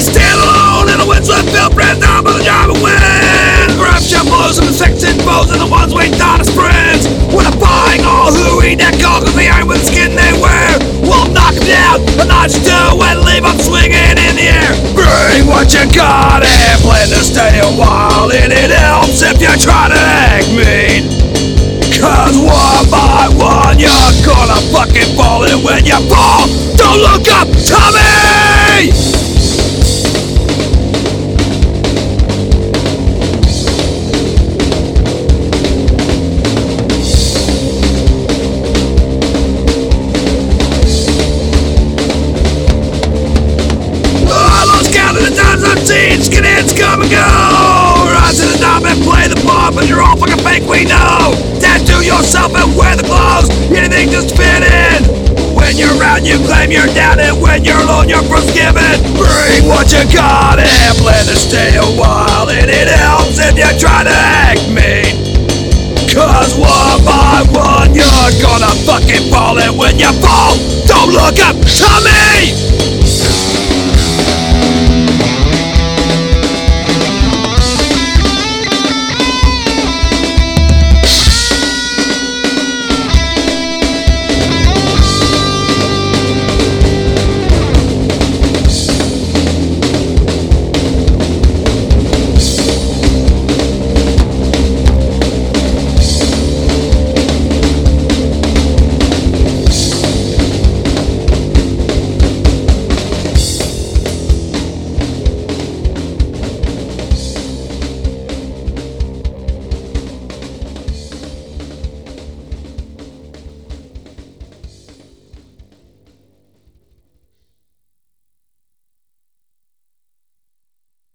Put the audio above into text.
Stand alone in a windswept field, pressed down by the driving wind. Grab shot blows and sexton foes and the ones we thought as friends. When I'm all who eat that cock of the iron with the skin they wear. We'll knock them down a notch do and leave them swinging in the air. Bring what you got and plan to stay a while, and it helps if you try to act mean. Cause one by seen skinheads come and go. Rise to the top and play the part, but you're all fucking fake, we know. Tattoo yourself and wear the clothes, anything just fit in. When you're out, you claim you're down, and when you're alone, you're forgiven. Bring what you got and plan to stay a while, and it helps if you try to act mean. Cause one by one, you're gonna fucking fall, and when you fall, don't look up to me!